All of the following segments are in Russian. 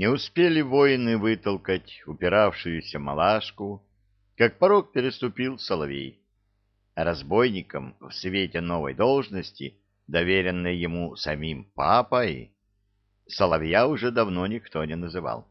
Не успели воины вытолкать упиравшуюся малашку, как порог переступил Соловей. Разбойником в свете новой должности, доверенной ему самим папой, Соловья уже давно никто не называл.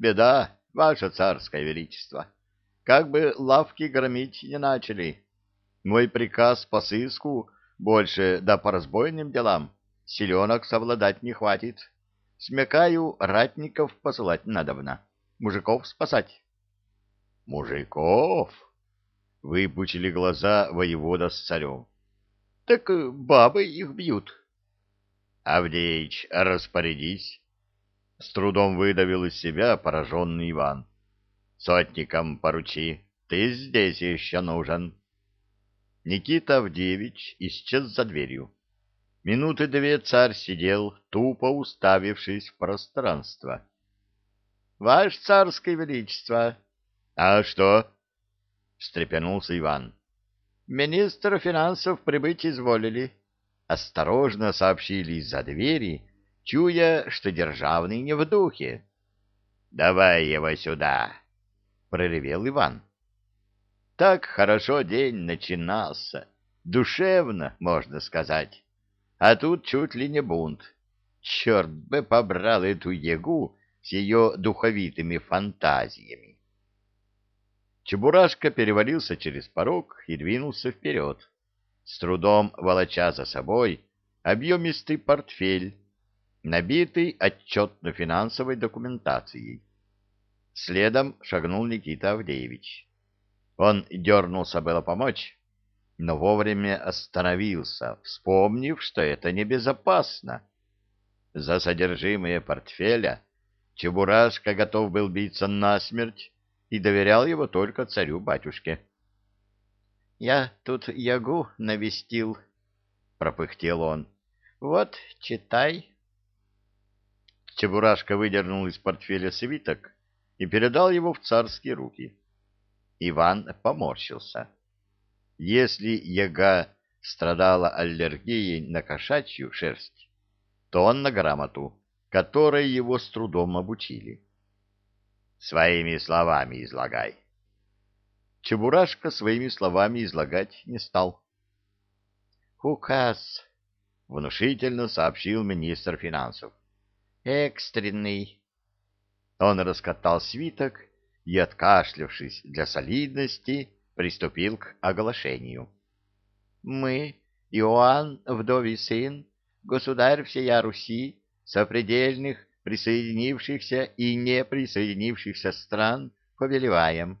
«Беда, ваше царское величество! Как бы лавки громить не начали. Мой приказ по сыску больше да по разбойным делам. Селенок совладать не хватит. Смекаю, ратников посылать надобно. Мужиков спасать». «Мужиков?» — выпучили глаза воевода с царем. «Так бабы их бьют». «Авдеич, распорядись!» С трудом выдавил из себя пораженный Иван. «Сотникам поручи, ты здесь еще нужен». Никита Авдеевич исчез за дверью. Минуты две царь сидел, тупо уставившись в пространство. — Ваше царское величество! — А что? — встрепенулся Иван. — Министр финансов прибыть изволили. — осторожно сообщили из-за двери, чуя, что державный не в духе. — Давай его сюда! — проревел Иван. Так хорошо день начинался, душевно, можно сказать. А тут чуть ли не бунт. Черт бы побрал эту ягу с ее духовитыми фантазиями. Чебурашка перевалился через порог и двинулся вперед с трудом волоча за собой объемистый портфель, набитый отчетно-финансовой документацией. Следом шагнул Никита Авдеевич. Он дернулся было помочь, но вовремя остановился, вспомнив, что это небезопасно. За содержимое портфеля Чебурашка готов был биться насмерть и доверял его только царю-батюшке. Я тут ягу навестил, — пропыхтел он. — Вот, читай. Чебурашка выдернул из портфеля свиток и передал его в царские руки. Иван поморщился. Если яга страдала аллергией на кошачью шерсть, то он на грамоту, которой его с трудом обучили. — Своими словами излагай. Чебурашка своими словами излагать не стал. «Указ», — внушительно сообщил министр финансов. «Экстренный». Он раскатал свиток и, откашлявшись для солидности, приступил к оглашению. «Мы, Иоанн, вдовий сын, государь всея Руси, сопредельных, присоединившихся и не присоединившихся стран, повелеваем»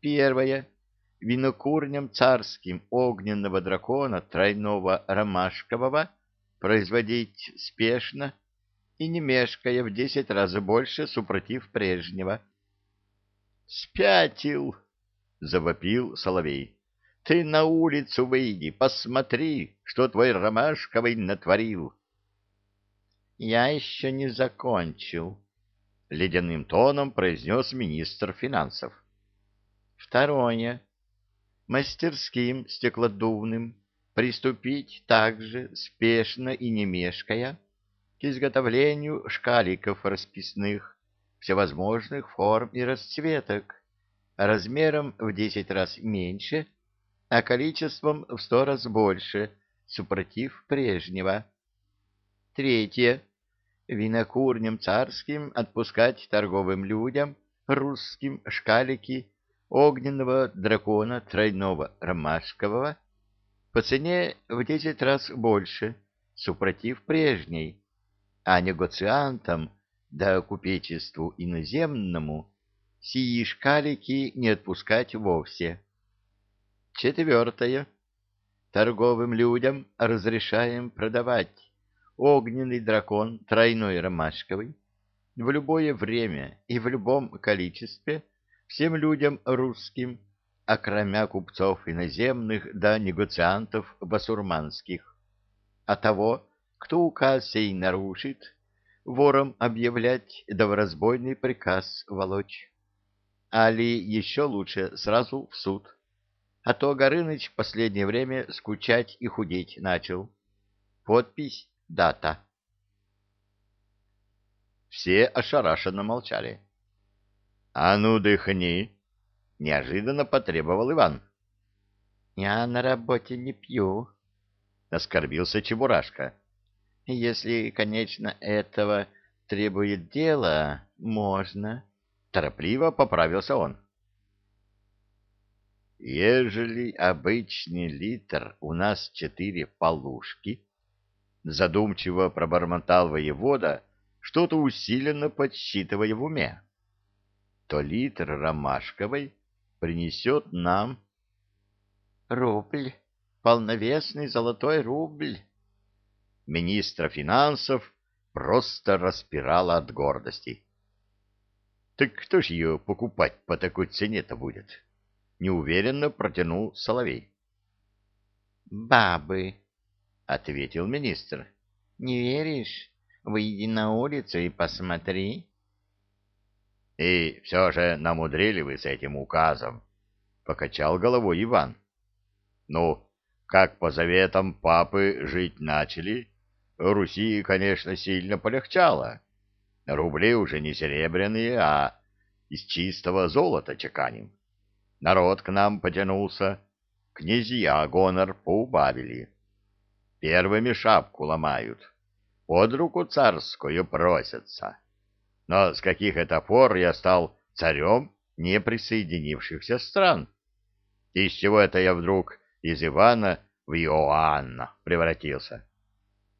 Первое. Винокурням царским огненного дракона тройного ромашкового производить спешно и не мешкая в десять раз больше, супротив прежнего. «Спятил!» — завопил Соловей. «Ты на улицу выйди, посмотри, что твой ромашковый натворил!» «Я еще не закончил», — ледяным тоном произнес министр финансов. Второе. Мастерским стеклодувным приступить также спешно и не мешкая к изготовлению шкаликов расписных всевозможных форм и расцветок, размером в десять раз меньше, а количеством в сто раз больше, супротив прежнего. Третье. Винокурням царским отпускать торговым людям русским шкалики огненного дракона тройного ромашкового по цене в десять раз больше, супротив прежней, а негоциантам да купечеству иноземному сии шкалики не отпускать вовсе. Четвертое. Торговым людям разрешаем продавать огненный дракон тройной ромашковый в любое время и в любом количестве всем людям русским, окромя купцов иноземных да негоциантов басурманских. А того, кто указ сей нарушит, вором объявлять да в разбойный приказ волочь. Али еще лучше сразу в суд. А то Горыныч в последнее время скучать и худеть начал. Подпись, дата. все ошарашенно молчали. — А ну, дыхни! — неожиданно потребовал Иван. — Я на работе не пью, — оскорбился Чебурашка. — Если, конечно, этого требует дело, можно. Торопливо поправился он. — Ежели обычный литр у нас четыре полушки, — задумчиво пробормотал воевода, что-то усиленно подсчитывая в уме, — то литр ромашковой принесет нам... — Рубль, полновесный золотой рубль. Министра финансов просто распирала от гордости. — Так кто ж ее покупать по такой цене-то будет? — неуверенно протянул Соловей. — Бабы, — ответил министр. — Не веришь? Выйди на улицу и посмотри. — И все же намудрили вы с этим указом, — покачал головой Иван. — Ну, как по заветам папы жить начали, Руси, конечно, сильно полегчало. Рубли уже не серебряные, а из чистого золота чеканим. Народ к нам потянулся, князья гонор поубавили. Первыми шапку ломают под руку царскую просятся. Но с каких это пор я стал царем неприсоединившихся стран? Из чего это я вдруг из Ивана в Иоанна превратился?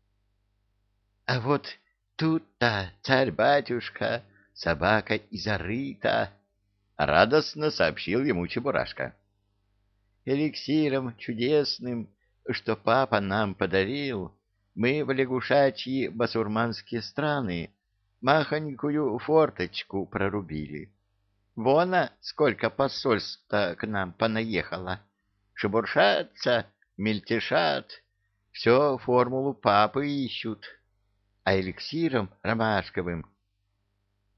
— А вот тут-то царь-батюшка, собака и зарыта, — радостно сообщил ему Чебурашка. — Эликсиром чудесным, что папа нам подарил, мы в лягушачьи басурманские страны махонькую форточку прорубили. Вон, сколько посольств-то к нам понаехало. Шебуршатся, мельтешат, все формулу папы ищут. А эликсиром ромашковым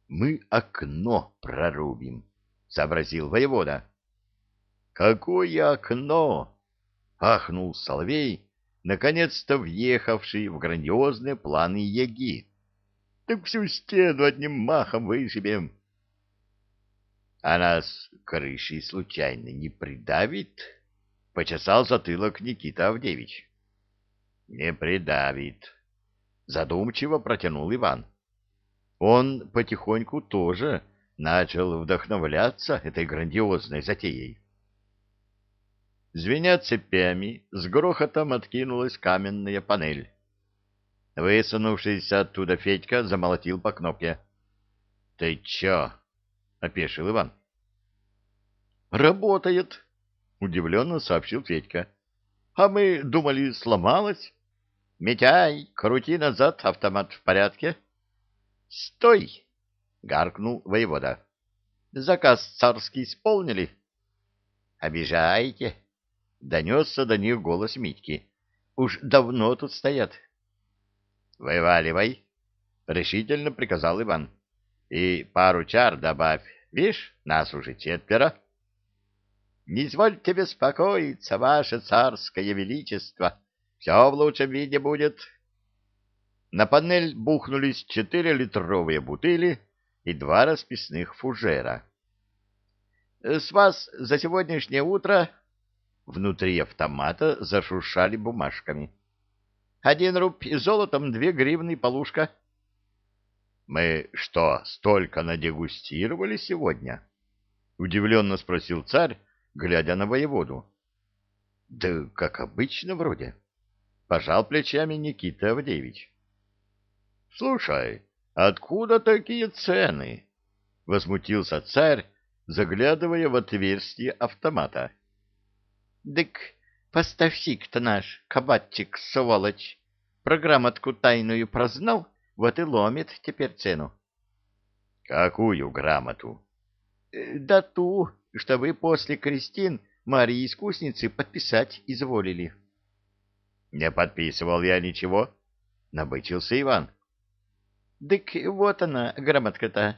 мы окно прорубим, — сообразил воевода. — Какое окно? — ахнул Соловей, наконец-то въехавший в грандиозные планы Яги. Так всю стену одним махом вышибем. — А нас крышей случайно не придавит? — почесал затылок Никита Авдевич. — Не придавит. Задумчиво протянул Иван. Он потихоньку тоже начал вдохновляться этой грандиозной затеей. Звеня цепями, с грохотом откинулась каменная панель. Высунувшийся оттуда Федька замолотил по кнопке. — Ты чё? — опешил Иван. — Работает, — удивленно сообщил Федька. — А мы думали, сломалась. — Митяй, крути назад, автомат в порядке. — Стой! — гаркнул воевода. — Заказ царский исполнили. — Обижаете? — Донесся до них голос Митьки. Уж давно тут стоят. — Вываливай, — решительно приказал Иван. — И пару чар добавь. Видишь, нас уже четверо. — Не извольте беспокоиться, ваше царское величество. Все в лучшем виде будет. На панель бухнулись четыре литровые бутыли и два расписных фужера. — С вас за сегодняшнее утро Внутри автомата зашуршали бумажками. Один руб и золотом две гривны полушка. — Мы что, столько надегустировали сегодня? — удивленно спросил царь, глядя на воеводу. — Да как обычно вроде. Пожал плечами Никита Авдеевич. — Слушай, откуда такие цены? — возмутился царь, заглядывая в отверстие автомата. — Дык, поставщик-то наш, кабатчик, сволочь, программатку тайную прознал, вот и ломит теперь цену. — Какую грамоту? Э, — Да ту, что вы после крестин Марии Искусницы подписать изволили. — Не подписывал я ничего, — набычился Иван. — Дык вот она, грамотка-то.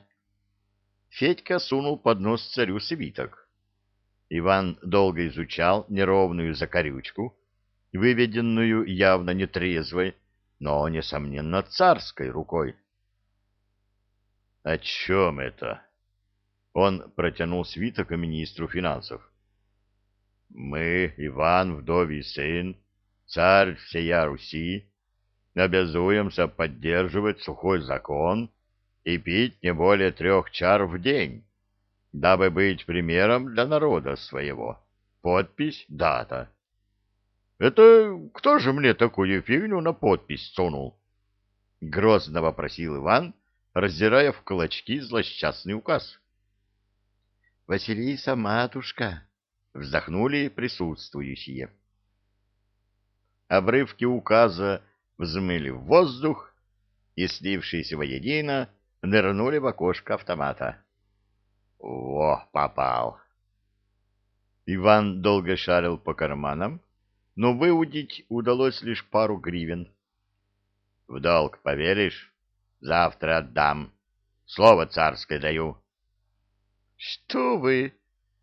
Федька сунул под нос царю свиток. Иван долго изучал неровную закорючку, выведенную явно нетрезвой, но, несомненно, царской рукой. О чем это? Он протянул свиток министру финансов. Мы, Иван, вдовий сын, царь всея Руси, обязуемся поддерживать сухой закон и пить не более трех чар в день, дабы быть примером для народа своего. Подпись, дата. Это кто же мне такую фигню на подпись сунул? Грозно вопросил Иван, раздирая в клочки злосчастный указ. Василиса, матушка, вздохнули присутствующие. Обрывки указа взмыли в воздух и, слившись воедино, нырнули в окошко автомата. Во, попал! Иван долго шарил по карманам, но выудить удалось лишь пару гривен. — В долг поверишь? Завтра отдам. Слово царское даю. — Что вы,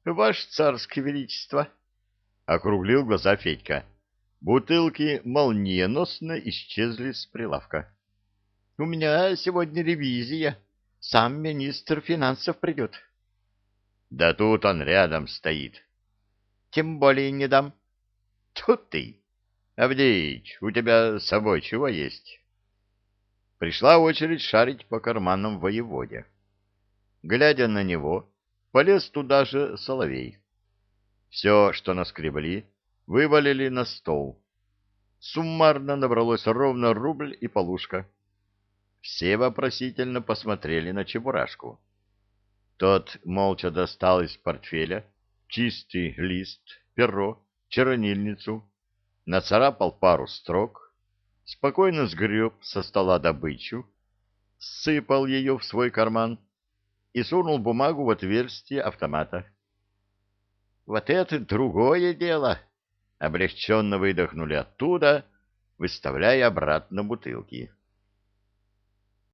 ваше царское величество? — округлил глаза Федька. Бутылки молниеносно исчезли с прилавка. — У меня сегодня ревизия. Сам министр финансов придет. — Да тут он рядом стоит. — Тем более не дам. — Тут ты. Авдеич, у тебя с собой чего есть? Пришла очередь шарить по карманам воеводе. Глядя на него, полез туда же соловей. Все, что наскребли, вывалили на стол. Суммарно набралось ровно рубль и полушка. Все вопросительно посмотрели на Чебурашку. Тот молча достал из портфеля чистый лист, перо, чернильницу, нацарапал пару строк, спокойно сгреб со стола добычу, сыпал ее в свой карман и сунул бумагу в отверстие автомата. — Вот это другое дело! — облегченно выдохнули оттуда, выставляя обратно бутылки.